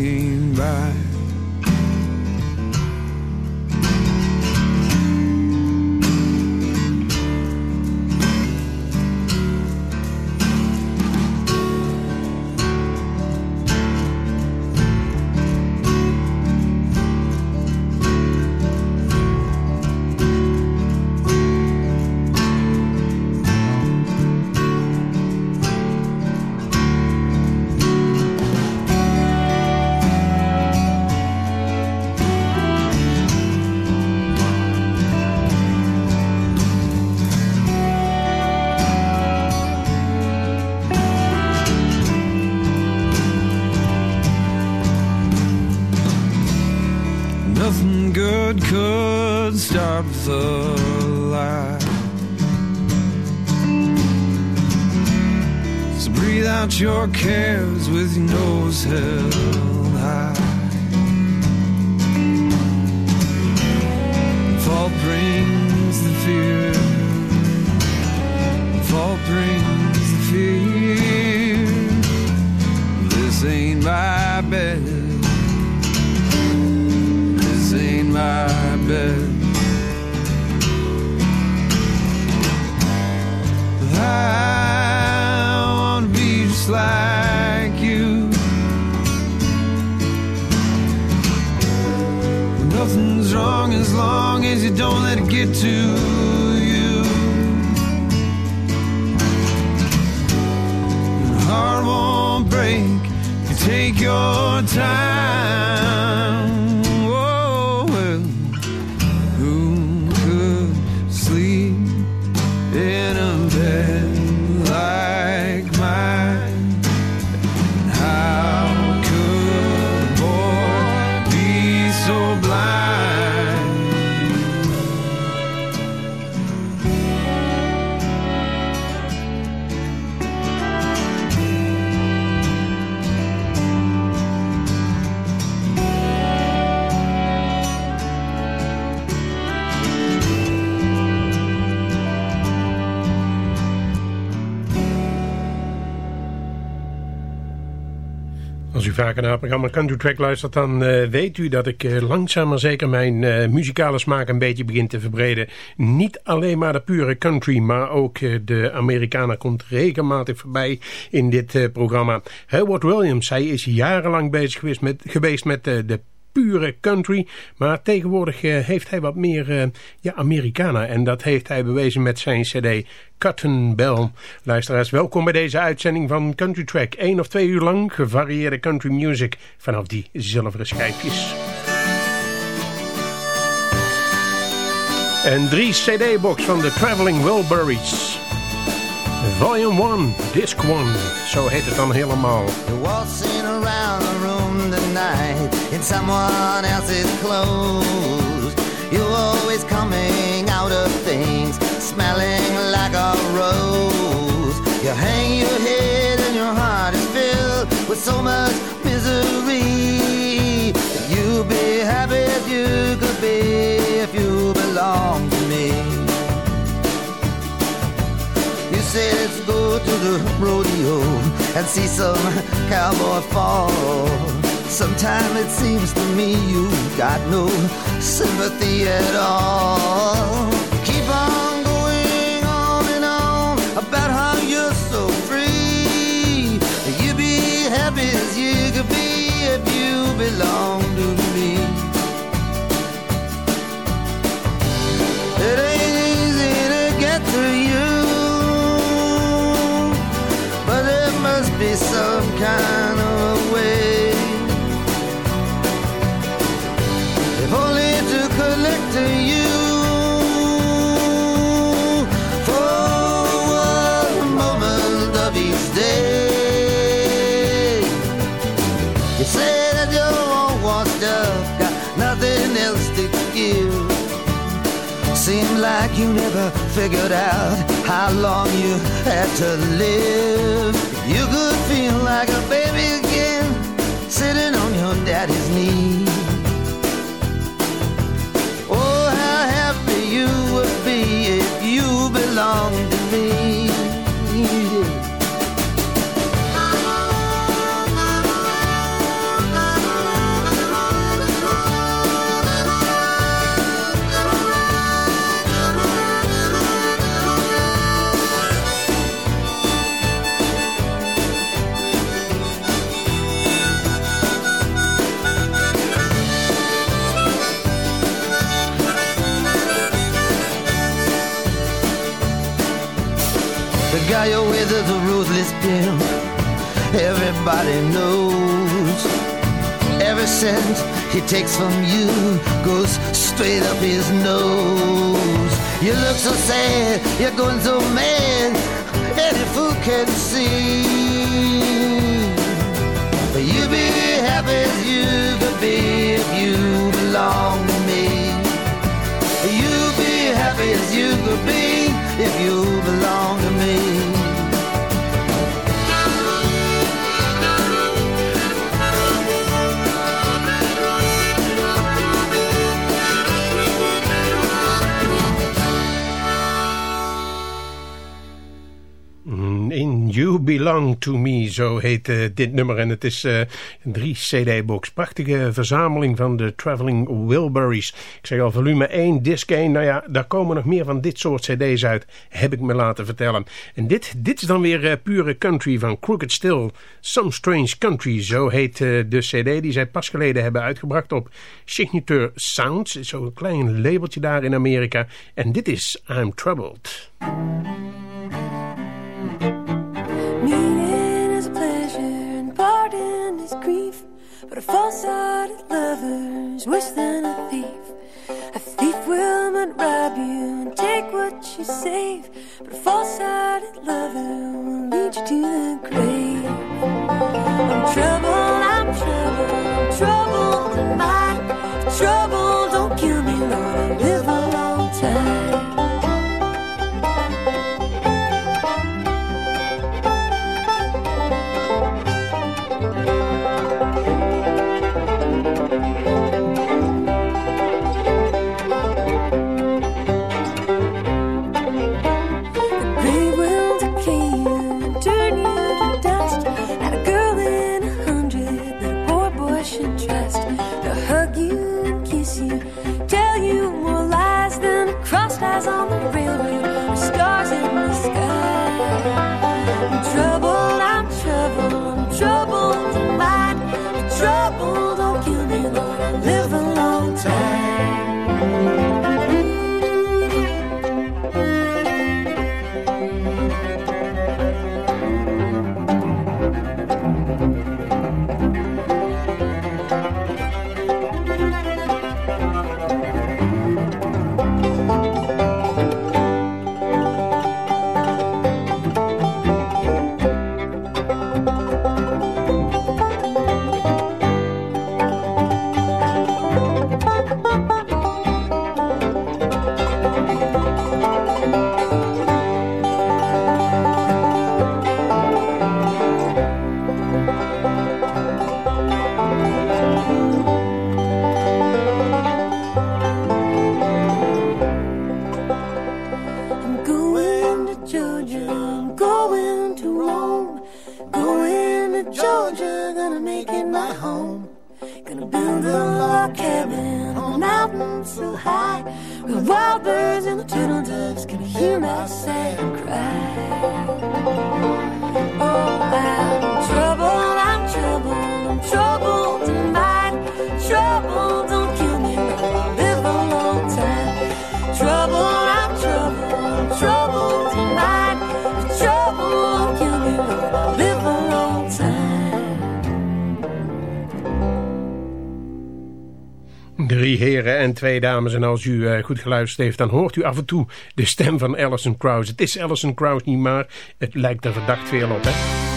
That ain't your cares with nose held vaker naar het programma Country Track luistert, dan eh, weet u dat ik eh, langzaam maar zeker mijn eh, muzikale smaak een beetje begin te verbreden. Niet alleen maar de pure country, maar ook de Amerikaner komt regelmatig voorbij in dit programma. Howard Williams, hij is jarenlang bezig geweest met, geweest met de pure country. Maar tegenwoordig eh, heeft hij wat meer eh, ja, Americana. En dat heeft hij bewezen met zijn cd Cotton Bell. Luisteraars, welkom bij deze uitzending van Country Track. Eén of twee uur lang gevarieerde country music vanaf die zilveren schijfjes. En drie cd-box van de Traveling Wilburys. Volume 1, Disc 1. Zo heet het dan helemaal. The tonight in someone else's clothes. You're always coming out of things smelling like a rose. You hang your head and your heart is filled with so much misery. You'd be happy if you could be if you belong to me. You said let's go to the rodeo and see some cowboy fall. Sometimes it seems to me you've got no sympathy at all. You never figured out how long you had to live. You could feel like a baby again, sitting on your daddy's knee. Oh, how happy you would be if you belonged to me. With is a ruthless pimp. Everybody knows. Every cent he takes from you goes straight up his nose. You look so sad, you're going so mad. Any fool can see. But you'd be happy as you could be if you belong Belong To Me, zo heet uh, dit nummer. En het is uh, een drie cd-box. Prachtige verzameling van de Traveling Wilburys. Ik zeg al, volume 1, disc 1. Nou ja, daar komen nog meer van dit soort cd's uit, heb ik me laten vertellen. En dit, dit is dan weer uh, pure country van Crooked Still. Some Strange Country, zo heet de cd die zij pas geleden hebben uitgebracht op Signature Sounds. Zo'n klein labeltje daar in Amerika. En dit is I'm Troubled. But a false-hearted lover's worse than a thief. A thief will not rob you and take what you save. But a false-hearted lover will lead you to the grave. I'm troubled, I'm troubled, I'm troubled in mind. Trouble dames. En als u uh, goed geluisterd heeft, dan hoort u af en toe de stem van Alison Krauss. Het is Alison Krauss niet, maar het lijkt er verdacht veel op, hè?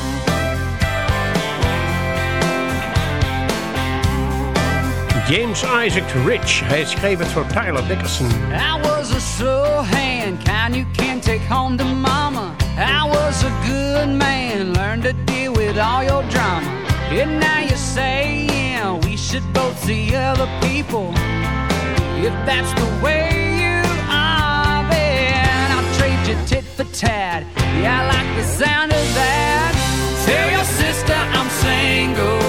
James Isaac Rich. Hij schreef het voor Tyler Dickerson. I was a slow hand, kind you can't take home to mama. I was a good man, learned to deal with all your drama. And now you say, yeah, we should both see other people. If that's the way you are, then I'll trade you tit for tat. Yeah, I like the sound of that. Tell your sister I'm single.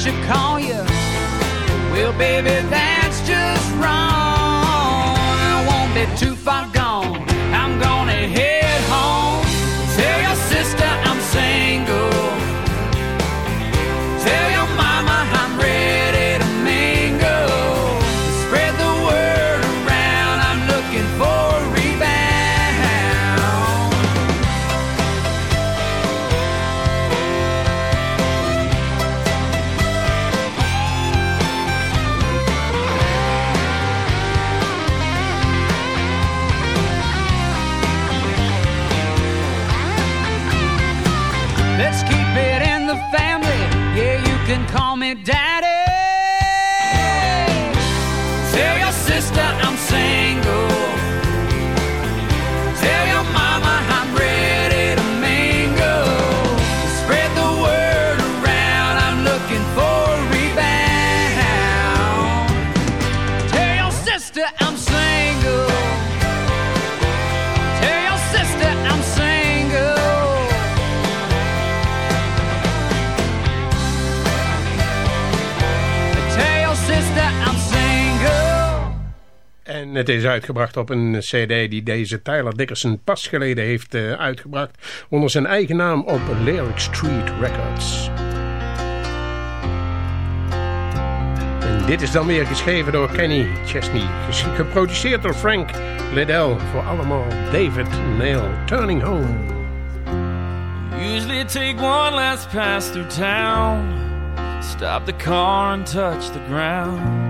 Should call you. Well, baby, that's Let's keep it in the family. Yeah, you can call me daddy. Het is uitgebracht op een cd die deze Tyler Dickerson pas geleden heeft eh, uitgebracht. Onder zijn eigen naam op Lyric Street Records. En dit is dan weer geschreven door Kenny Chesney. Geproduceerd door Frank Liddell. Voor allemaal David Nail. Turning Home. Usually take one last pass through town. Stop the car and touch the ground.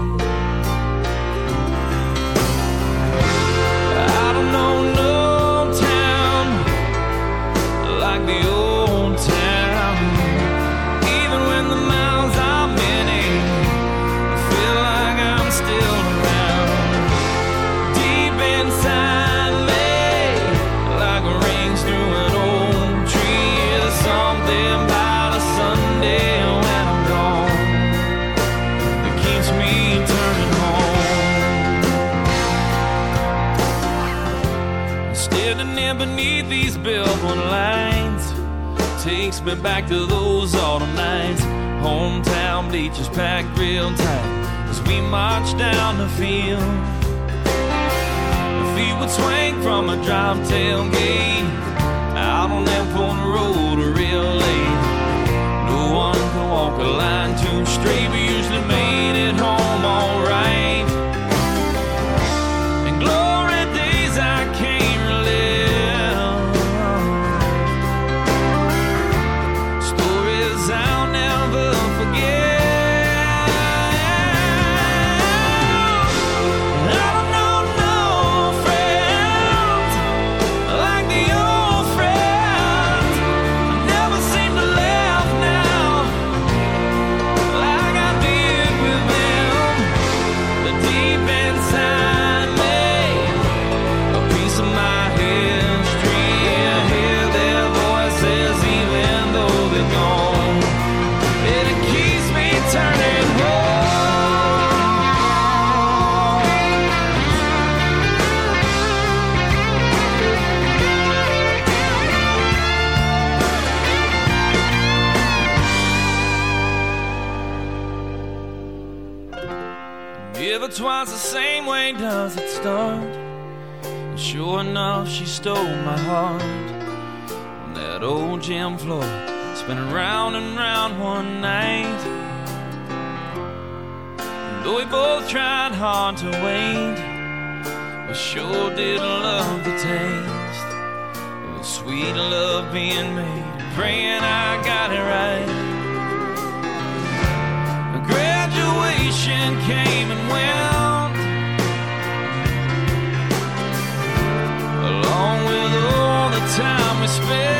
The old swing from a drop tailgate that old gym floor, spinning round and round one night. And though we both tried hard to wait, we sure did love the taste of the sweet love being made. Praying I got it right. Graduation came and went, along with all the time we spent.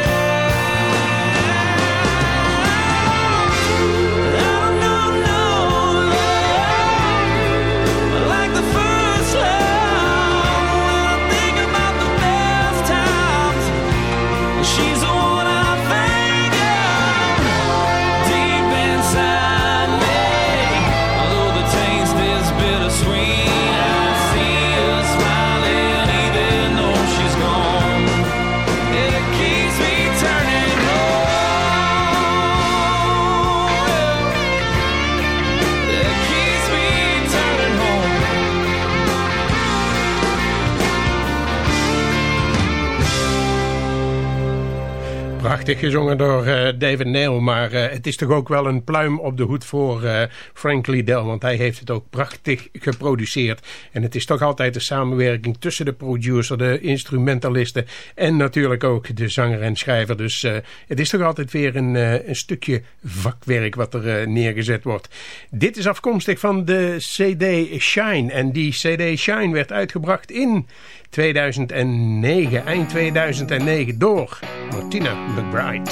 Prachtig gezongen door uh, David Neil, maar uh, het is toch ook wel een pluim op de hoed voor uh, Frank Liddell, want hij heeft het ook prachtig geproduceerd. En het is toch altijd de samenwerking tussen de producer, de instrumentalisten en natuurlijk ook de zanger en schrijver. Dus het is toch altijd weer een, een stukje vakwerk wat er neergezet wordt. Dit is afkomstig van de CD Shine en die CD Shine werd uitgebracht in 2009, eind 2009 door Martina McBride.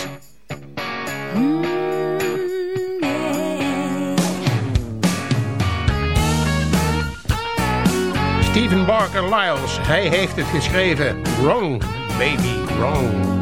Stephen Barker Lyles, hij heeft het geschreven. Wrong, baby, wrong.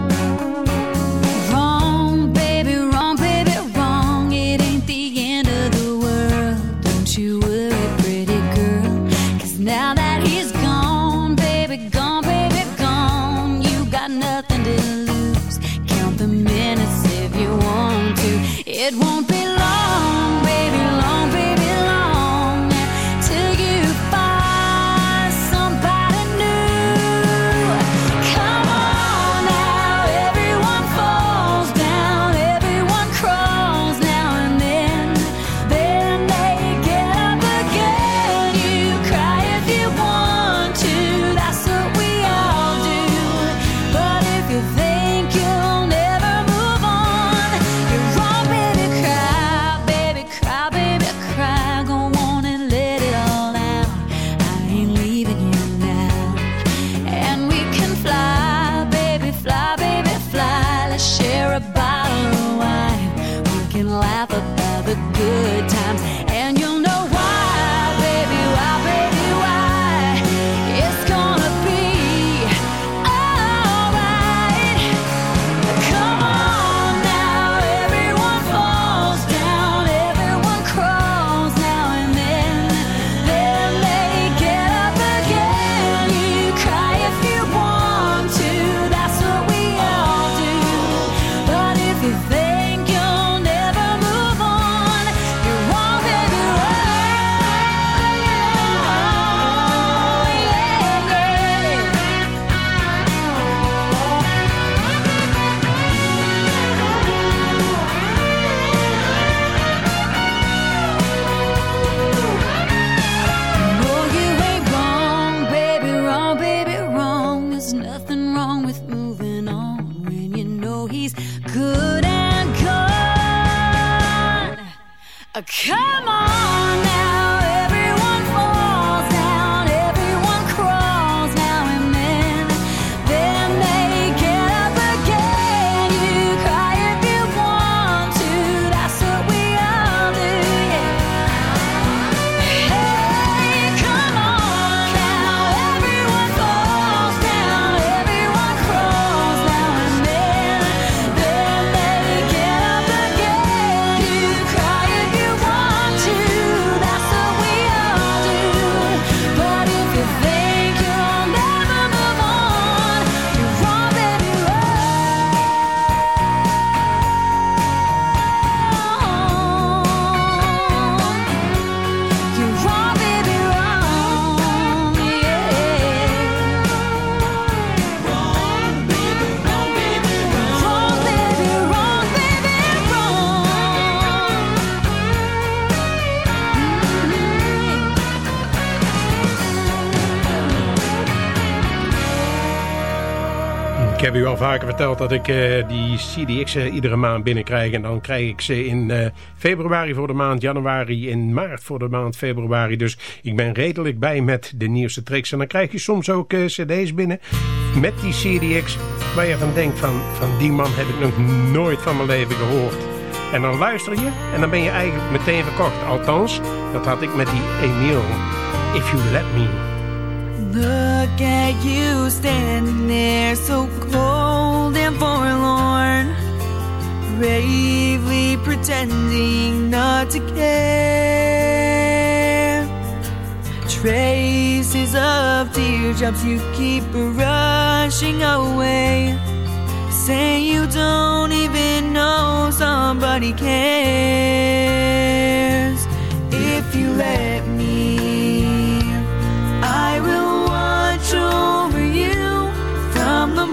Verteld dat ik eh, die CDX iedere maand binnenkrijg. En dan krijg ik ze in eh, februari voor de maand januari, in maart voor de maand februari. Dus ik ben redelijk bij met de nieuwste tricks. En dan krijg je soms ook eh, cd's binnen met die CDX. Waar je van denkt van, van die man heb ik nog nooit van mijn leven gehoord. En dan luister je en dan ben je eigenlijk meteen verkocht. Althans, dat had ik met die Emile. If You Let Me. Look at you standing there so cold and forlorn, bravely pretending not to care. Traces of teardrops you keep rushing away. Say you don't even know somebody cares. If you let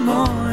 over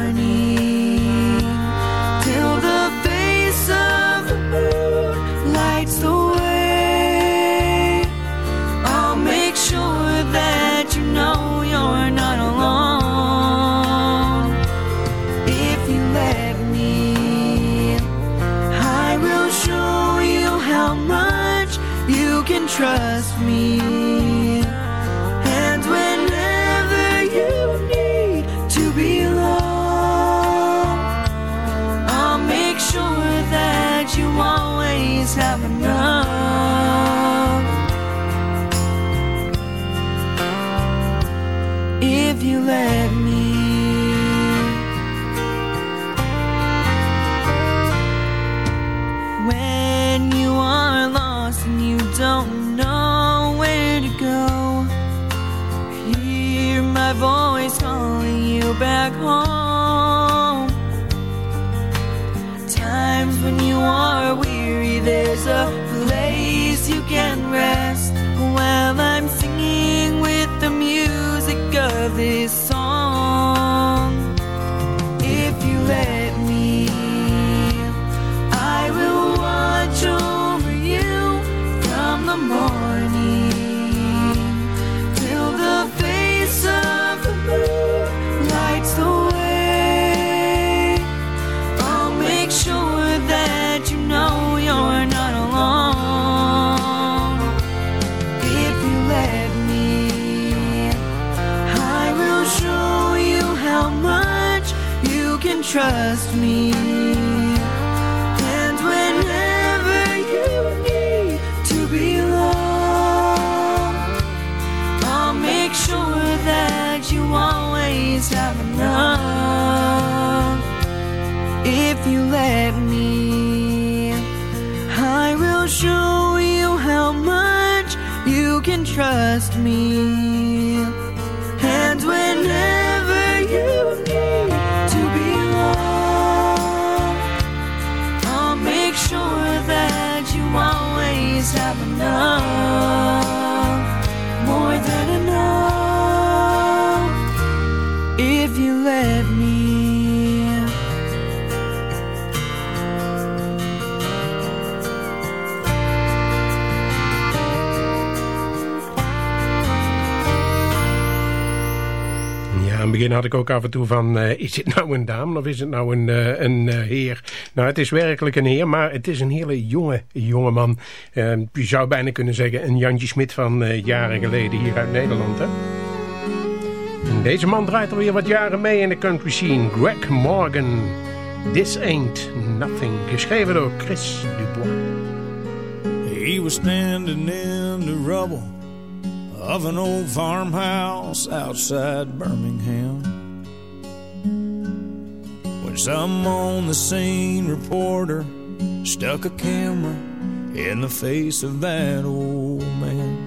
begin had ik ook af en toe van... eh, is het nou een dame of is het nou een, eh, een eh, heer? Nou, het is werkelijk een heer, maar het is een hele jonge, jonge man. Je zou bijna kunnen zeggen een Jantje Smit van jaren geleden hier uit Nederland, hè? Deze man draait alweer wat jaren mee in de country scene. Greg Morgan, This Ain't Nothing. Geschreven door Chris Dubois. He was standing in the rubble of an old farmhouse outside Birmingham. When some on the scene reporter stuck a camera in the face of that old man.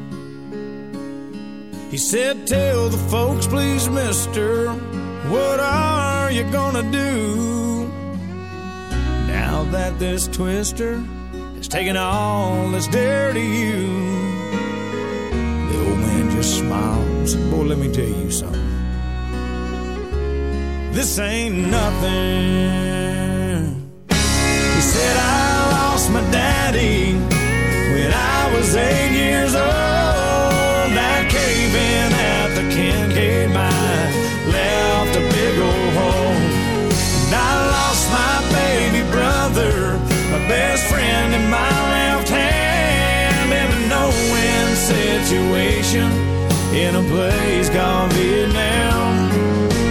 He said, Tell the folks, please, mister, what are you gonna do now that this twister has taken all that's dear to you? Just smiled and said, Boy, let me tell you something. This ain't nothing. He said, I lost my daddy when I was eight years old. In a place called Vietnam.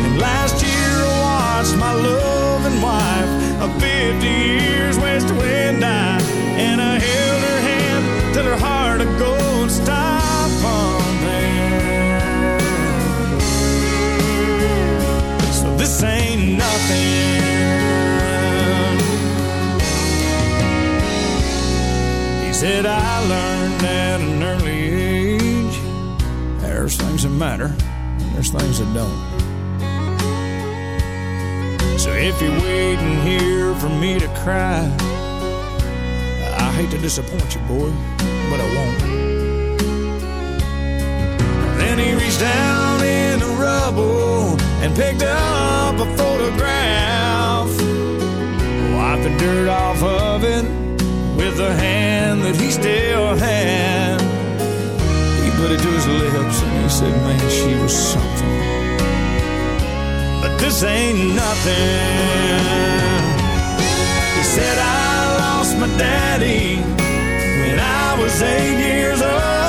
And last year I watched my loving wife of 50 years west wind die, and I held her hand till her heart of gold stopped pumping. So this ain't nothing. He said I learned there's things that matter and there's things that don't. So if you're waiting here for me to cry, I hate to disappoint you, boy, but I won't. Then he reached down in the rubble and picked up a photograph, wiped the dirt off of it with the hand that he still had. Put it to his lips and he said, Man, she was something. But this ain't nothing. He said, I lost my daddy when I was eight years old.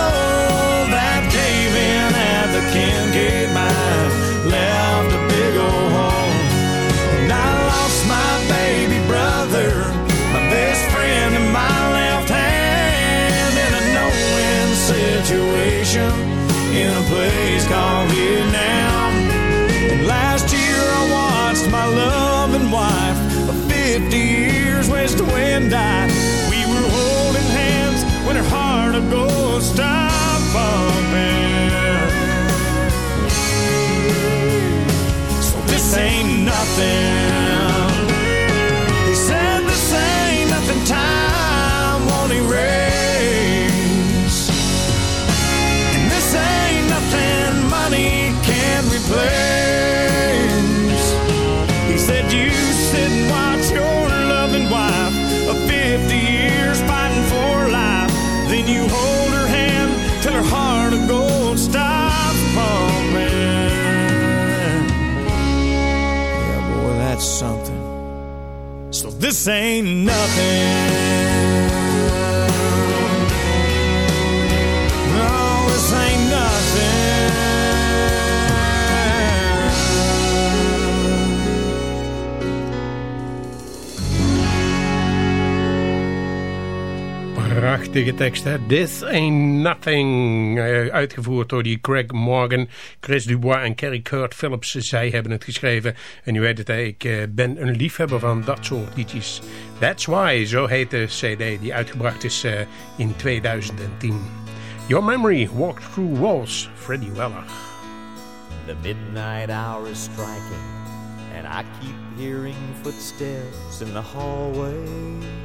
Place called Vietnam. And last year I watched my loving wife of 50 years waste away die. We were holding hands when her heart of gold stopped pumping. So this ain't nothing. Ain't Prachtige tekst, hè? This Ain't Nothing. Eh, uitgevoerd door die Greg Morgan, Chris Dubois en Kerry Kurt Phillips. Zij hebben het geschreven. En u weet het, ik eh, ben een liefhebber van dat soort liedjes. That's Why, zo heet de cd die uitgebracht is eh, in 2010. Your Memory, Walk Through Walls, Freddie Weller. The midnight hour is striking, and I keep hearing footsteps in the hallway.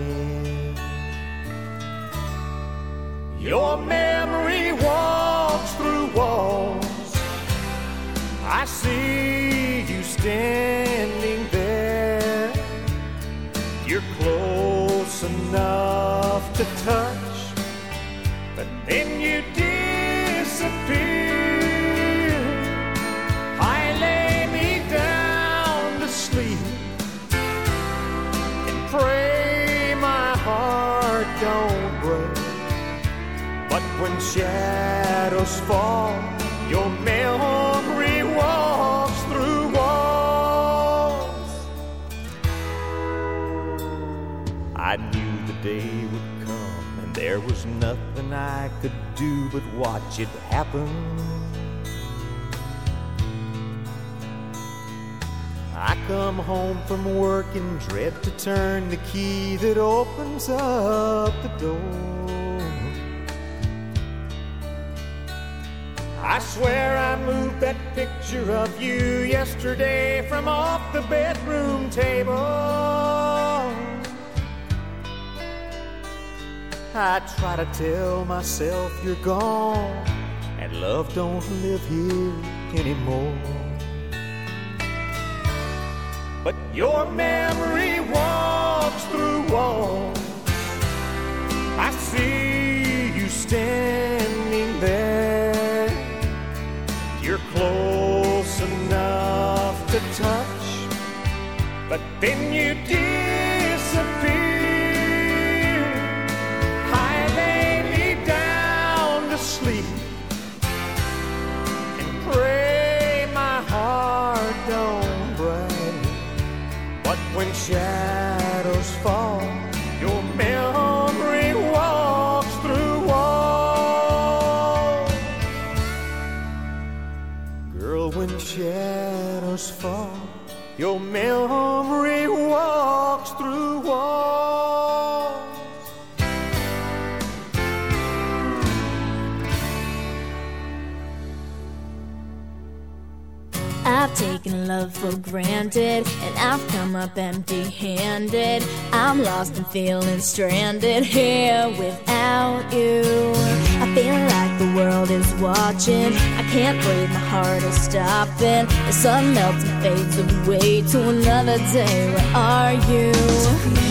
Your memory walks through walls. I see you standing there. You're close enough to touch, but then you shadows fall, your memory walks through walls. I knew the day would come, and there was nothing I could do but watch it happen. I come home from work and dread to turn the key that opens up the door. I swear I moved that picture of you yesterday from off the bedroom table. I try to tell myself you're gone and love don't live here anymore. But your memory walks through walls. I see you standing then you disappear. I lay me down to sleep and pray my heart don't break. But when shadows fall, your memory walks through walls. Girl, when shadows fall, your memory love for granted and I've come up empty handed. I'm lost and feeling stranded here without you. I feel like the world is watching. I can't breathe, my heart is stopping. The sun melts and fades away to another day. Where are you?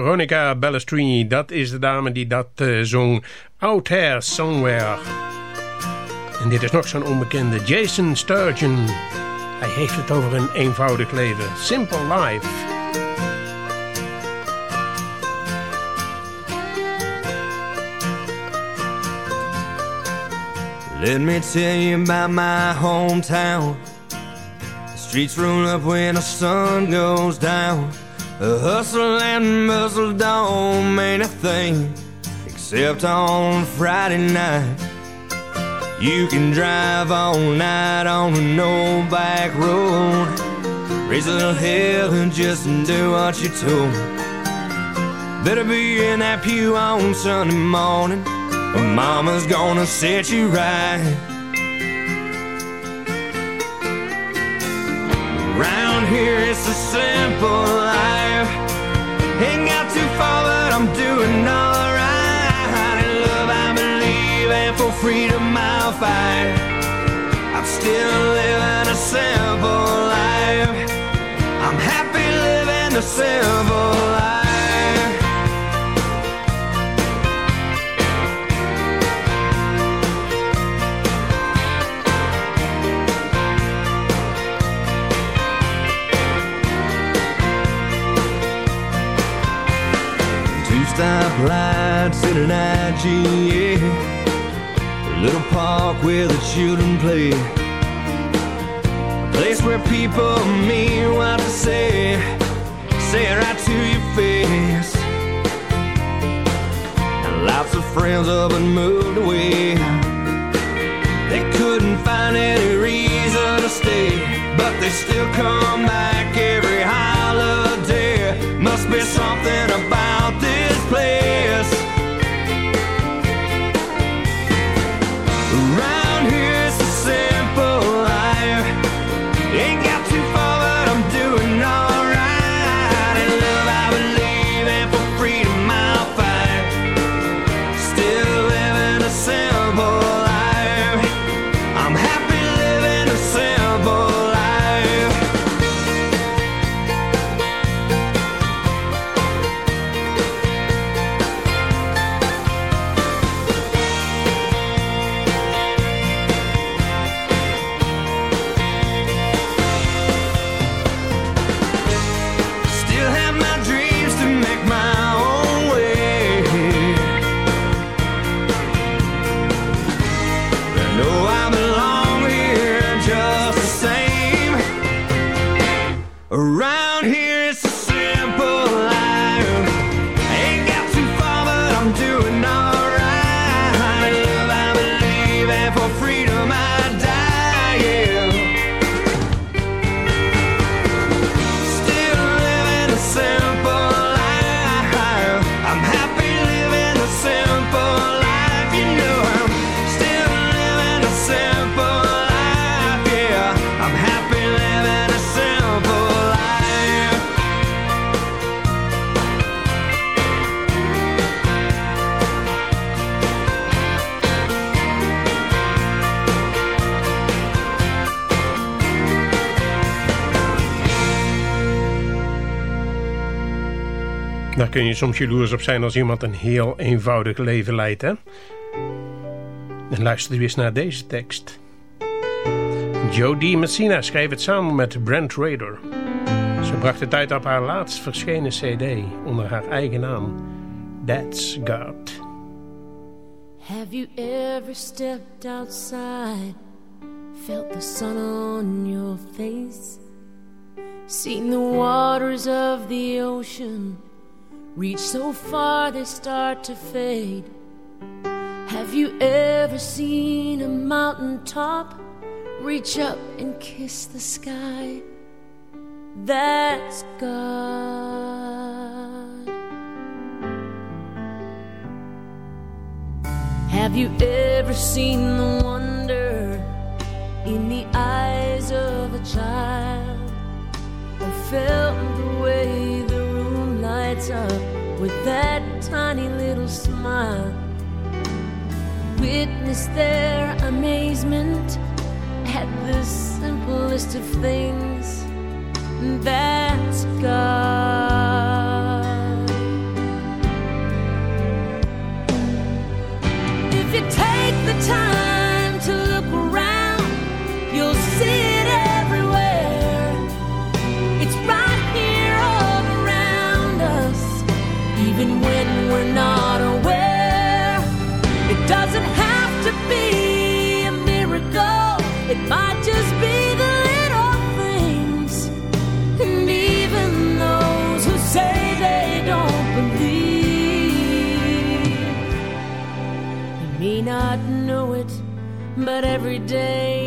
Veronica Balestrini. Dat is de dame die dat zo'n zong. Out There Somewhere. En dit is nog zo'n onbekende. Jason Sturgeon. Hij heeft het over een eenvoudig leven. Simple life. Let me tell you about my hometown. The streets roll up when the sun goes down. A hustle and bustle don't mean a thing except on Friday night. You can drive all night on an old back road, raise a little hell and just do what you're told. Better be in that pew on Sunday morning, or Mama's gonna set you right. Round here it's a simple life. Ain't got too far, but I'm doing alright. In love I believe, and for freedom I'll fight. I'm still living a simple life. they still Daar kun je soms jaloers op zijn als iemand een heel eenvoudig leven leidt, hè? En luister weer eens naar deze tekst. Jodie Messina schreef het samen met Brent Rader. Ze bracht het uit op haar laatst verschenen cd onder haar eigen naam. That's God. Have you ever stepped outside? Felt the sun on your face? Seen the waters of the ocean reach so far they start to fade? Have you ever seen a mountain top reach up and kiss the sky? That's God. Have you ever seen the wonder in the eyes of a child? Or felt the way lights up with that tiny little smile? Witness their amazement at the simplest of things. That's but every day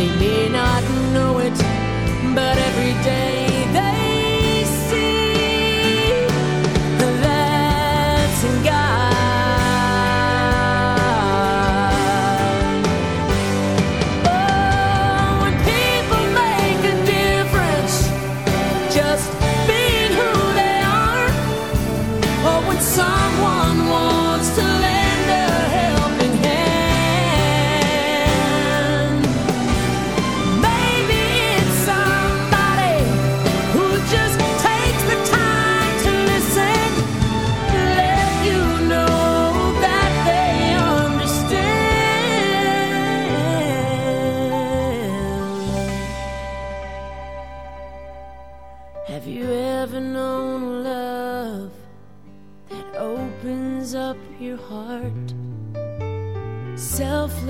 they may not know it, but every day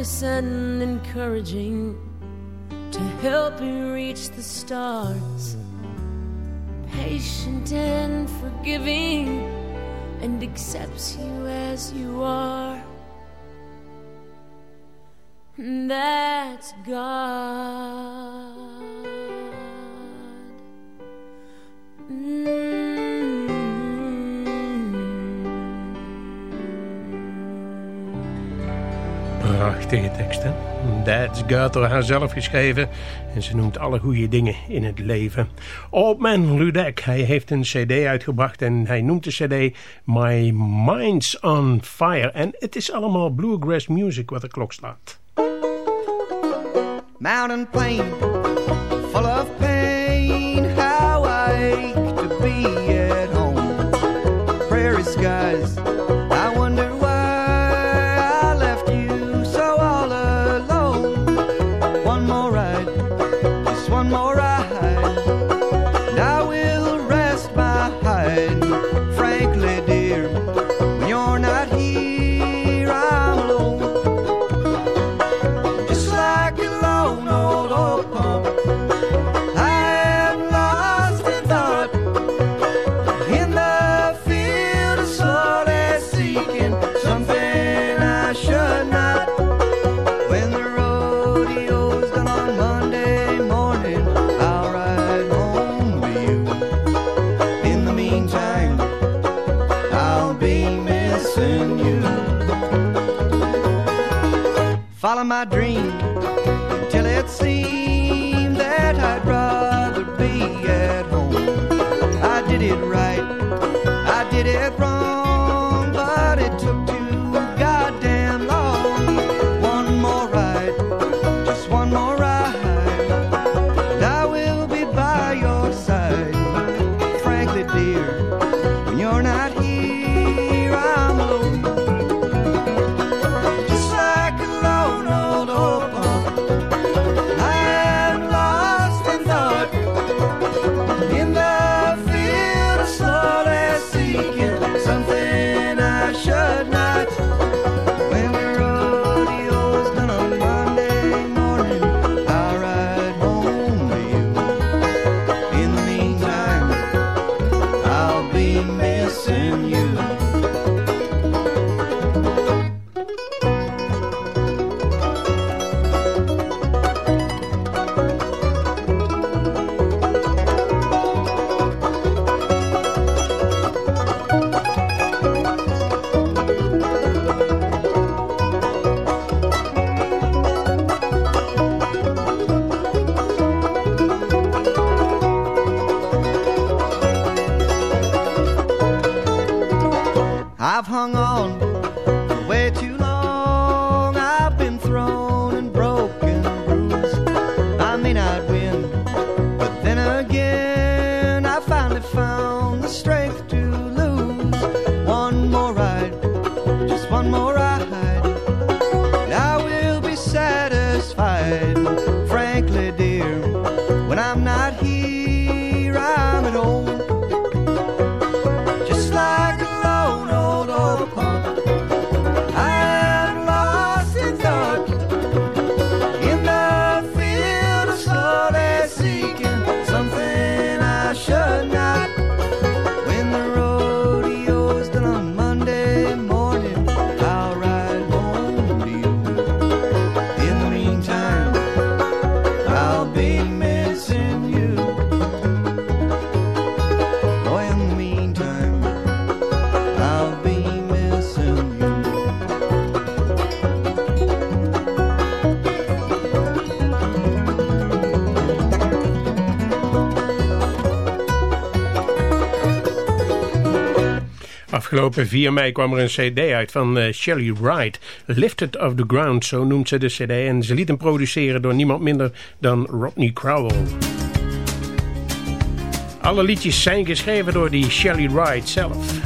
And encouraging to help you reach the stars. Patient and forgiving and accepts you as you are. That's God. Prachtige tekst, hè? That's God door haar zelf geschreven. En ze noemt alle goede dingen in het leven. Old Man Ludek, hij heeft een cd uitgebracht en hij noemt de cd My Mind's on Fire. En het is allemaal bluegrass music wat de klok slaat. Mountain plain, full of pain. How I ache to be at home. Prairie skies, Afgelopen 4 mei kwam er een cd uit van eh, Shelley Wright. Lifted of the Ground, zo noemt ze de cd. En ze liet hem produceren door niemand minder dan Rodney Crowell. Alle liedjes zijn geschreven door die Shelley Wright zelf.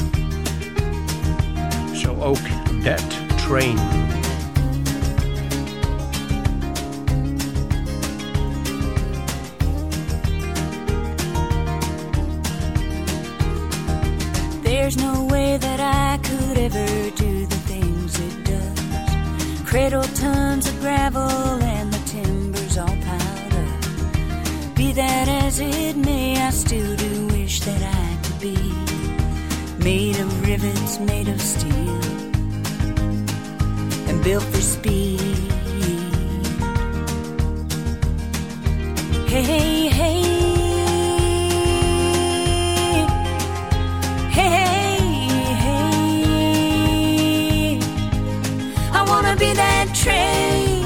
Zo ook That Train. There's no that I could ever do the things it does. Cradle tons of gravel and the timbers all piled up. Be that as it may, I still do wish that I could be made of rivets, made of steel, and built for speed. Hey, hey, hey. Train.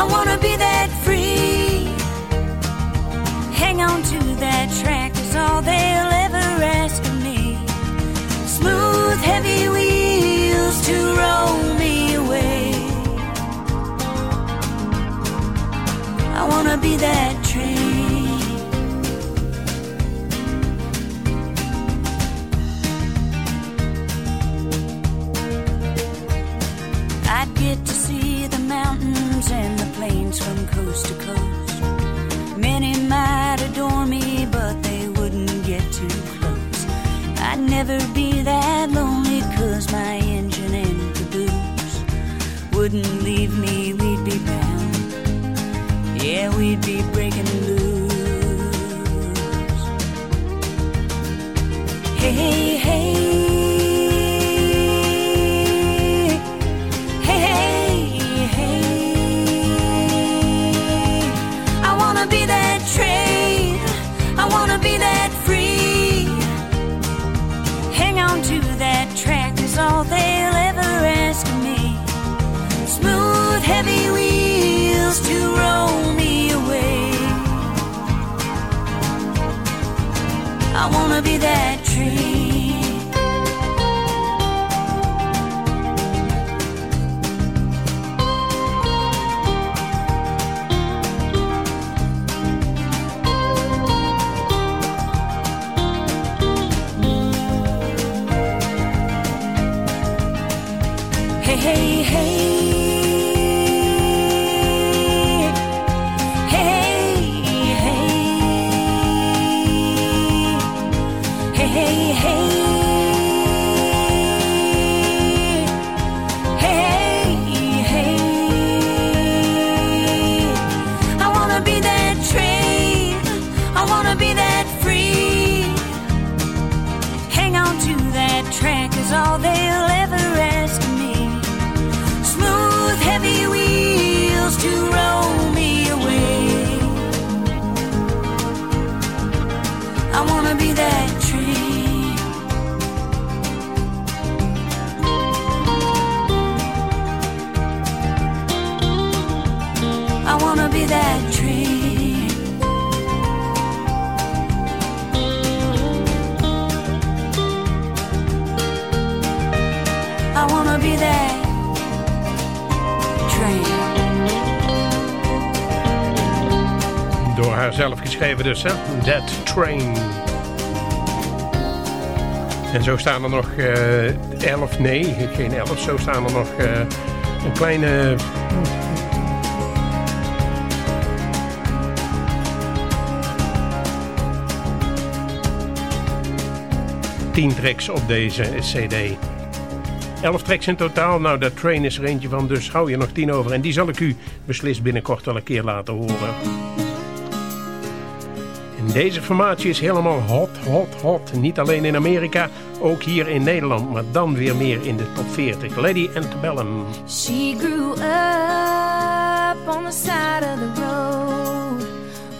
I wanna be that free. Hang on to that track is all they'll ever ask of me. Smooth, heavy wheels to roll me away. I wanna be that dus, hè? Train. En zo staan er nog eh elf, nee, geen elf. Zo staan er nog eh, een kleine... Tien tracks op deze cd. Elf tracks in totaal. Nou, dat train is er eentje van, dus hou je nog tien over. En die zal ik u beslist binnenkort wel een keer laten horen. Deze formatie is helemaal hot, hot, hot. Niet alleen in Amerika, ook hier in Nederland. Maar dan weer meer in de top 40. Lady Antebellum. She grew up on the side of the road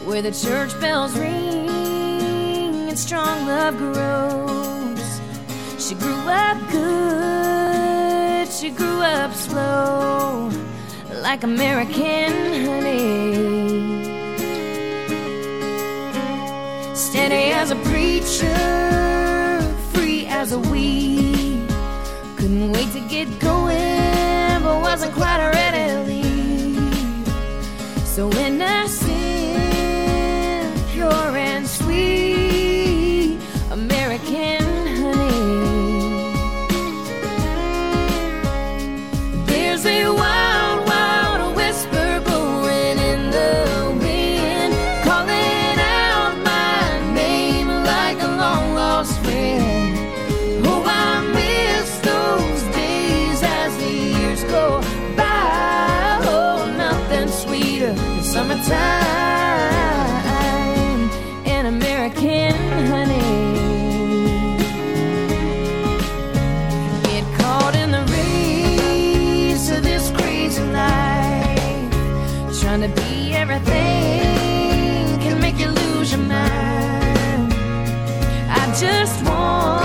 where the church bells ring and strong love grows. She grew up good, she grew up slow, like American honey. Steady as a preacher, free as a weed. Couldn't wait to get going, but wasn't quite ready. So when I summertime and American honey. Get caught in the race of this crazy life, trying to be everything can make you lose your mind. I just wanna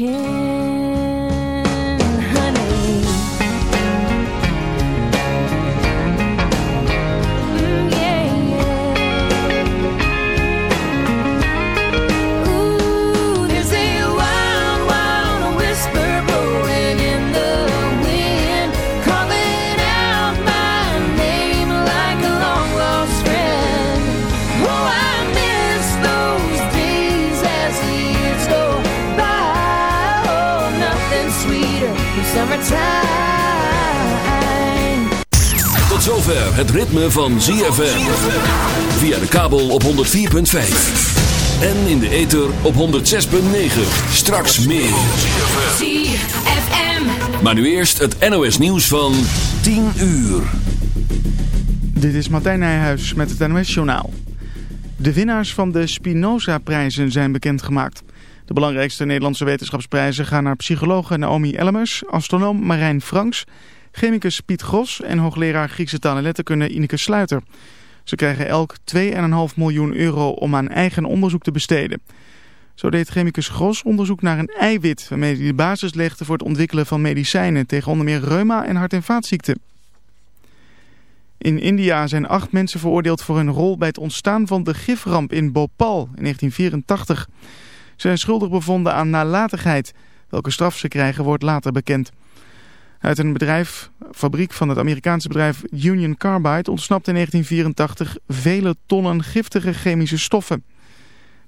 American zover het ritme van ZFM. Via de kabel op 104.5. En in de ether op 106.9. Straks meer. ZFM. Maar nu eerst het NOS nieuws van 10 uur. Dit is Martijn Nijhuis met het NOS-journaal. De winnaars van de Spinoza-prijzen zijn bekendgemaakt. De belangrijkste Nederlandse wetenschapsprijzen gaan naar psycholoog Naomi Ellemers, astronoom Marijn Franks, chemicus Piet Gros en hoogleraar Griekse taal en letterkunde Ineke Sluiter. Ze krijgen elk 2,5 miljoen euro om aan eigen onderzoek te besteden. Zo deed chemicus Gros onderzoek naar een eiwit waarmee hij de basis legde voor het ontwikkelen van medicijnen tegen onder meer reuma en hart- en vaatziekten. In India zijn acht mensen veroordeeld voor hun rol bij het ontstaan van de giframp in Bhopal in 1984. Ze zijn schuldig bevonden aan nalatigheid. Welke straf ze krijgen wordt later bekend. Uit een bedrijf, fabriek van het Amerikaanse bedrijf Union Carbide ontsnapte in 1984 vele tonnen giftige chemische stoffen.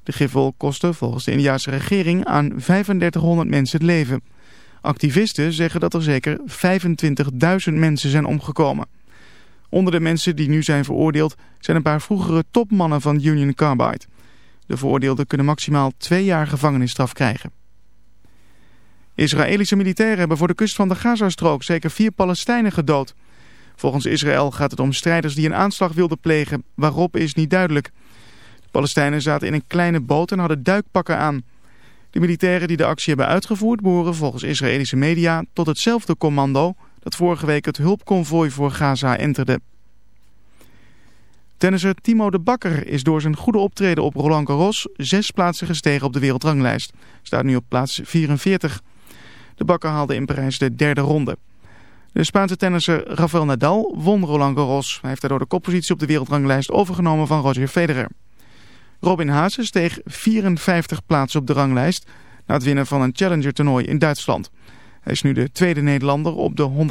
De gifwolk kostte volgens de Indiase regering aan 3500 mensen het leven. Activisten zeggen dat er zeker 25.000 mensen zijn omgekomen. Onder de mensen die nu zijn veroordeeld zijn een paar vroegere topmannen van Union Carbide. De veroordeelden kunnen maximaal twee jaar gevangenisstraf krijgen. Israëlische militairen hebben voor de kust van de Gazastrook zeker vier Palestijnen gedood. Volgens Israël gaat het om strijders die een aanslag wilden plegen. Waarop is niet duidelijk. De Palestijnen zaten in een kleine boot en hadden duikpakken aan. De militairen die de actie hebben uitgevoerd behoren volgens Israëlische media tot hetzelfde commando dat vorige week het hulpconvooi voor Gaza enterde. Tennisser Timo de Bakker is door zijn goede optreden op Roland Garros zes plaatsen gestegen op de wereldranglijst. Staat nu op plaats 44. De Bakker haalde in Parijs de derde ronde. De Spaanse tennisser Rafael Nadal won Roland Garros. Hij heeft daardoor de koppositie op de wereldranglijst overgenomen van Roger Federer. Robin Haase steeg 54 plaatsen op de ranglijst na het winnen van een Challenger toernooi in Duitsland. Hij is nu de tweede Nederlander op de 100